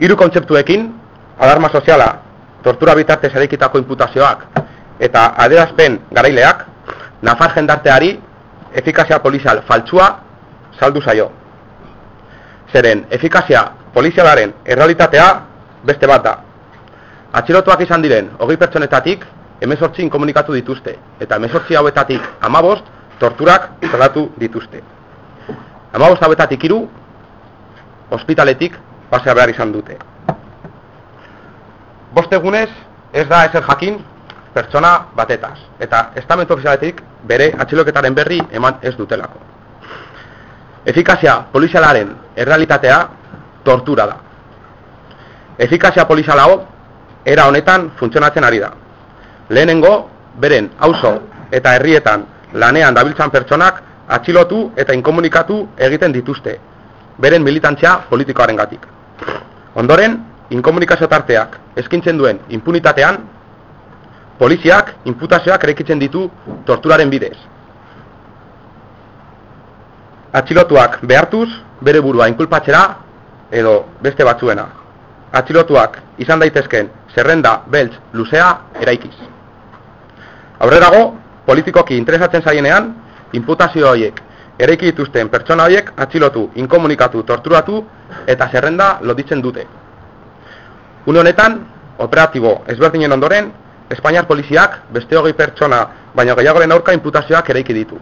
Hiru kontzeptuekin, alarma soziala, tortura bitartez erekitako imputazioak eta adierazpen garaileak, nafar jendarteari efikazia polizial faltsua saldu zaio. Zeren, efikazia polizialaren errealitatea beste bat da. Atxilotuak izan diren, hogei pertsonetatik, emezortzin komunikatu dituzte, eta emezortzi hauetatik amabost, torturak salatu dituzte. Amabost hauetatik iru, ospitaletik pasea behar izan dute. Bost egunez, ez da ezer jakin pertsona batetaz, eta estamentu ofizialetik bere atxiloketaren berri eman ez dutelako. Efikazia polizialaren errealitatea tortura da. Efikazia polizialao era honetan funtzionatzen ari da. Lehenengo, beren auzo eta herrietan lanean dabiltzan pertsonak atxilotu eta inkomunikatu egiten dituzte, beren militantzia politikoaren gatik. Ondoren, inkomunikazio tarteak eskintzen duen impunitatean, poliziak imputazioak erekitzen ditu torturaren bidez. Atxilotuak behartuz, bere burua inkulpatzera edo beste batzuena. Atxilotuak izan daitezken zerrenda beltz luzea eraikiz. Aurrerago, politikoki interesatzen zaienean, imputazio horiek eraiki dituzten pertsona horiek atxilotu, inkomunikatu, torturatu eta zerrenda loditzen dute. Une honetan, operatibo ezberdinen ondoren, Espainiar poliziak beste hogei pertsona baina gehiagoren aurka imputazioak eraiki ditu.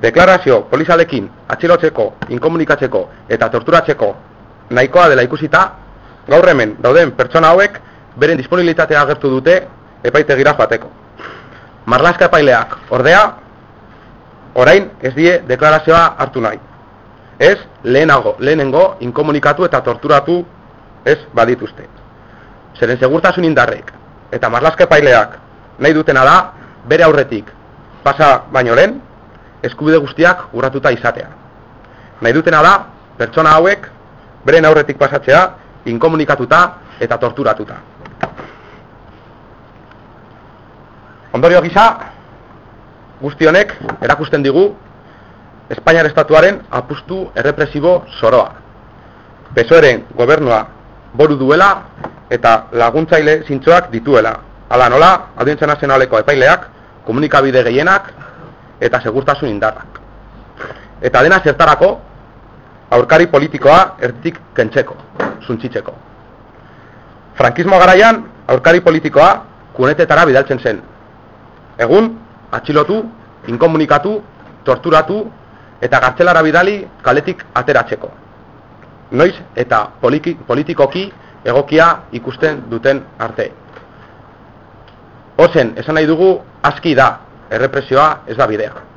Deklarazio polizalekin atxilotzeko, inkomunikatzeko eta torturatzeko nahikoa dela ikusita, gaur hemen dauden pertsona hauek beren disponibilitatea agertu dute epaitegira joateko. Marlaska epaileak, ordea, orain ez die deklarazioa hartu nahi. Ez lehenago, lehenengo, inkomunikatu eta torturatu ez badituzte. Zeren segurtasun indarrek eta marlaska epaileak nahi dutena da bere aurretik pasa baino lehen eskubide guztiak urratuta izatea. Nahi dutena da pertsona hauek beren aurretik pasatzea inkomunikatuta eta torturatuta. Ondorio gisa, guzti honek erakusten digu Espainiar estatuaren apustu errepresibo zoroa. Pesoeren gobernua boru duela eta laguntzaile zintzoak dituela. Hala nola, audientzia nazionaleko epaileak, komunikabide gehienak eta segurtasun indarrak. Eta dena zertarako, aurkari politikoa erditik kentzeko, zuntzitzeko. Frankismo garaian, aurkari politikoa kunetetara bidaltzen zen. Egun, atxilotu, inkomunikatu, torturatu eta gartzelara bidali kaletik ateratzeko. Noiz eta politikoki egokia ikusten duten arte. Ozen, esan nahi dugu, aski da, errepresioa ez da bidea.